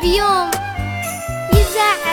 بيوم يزعل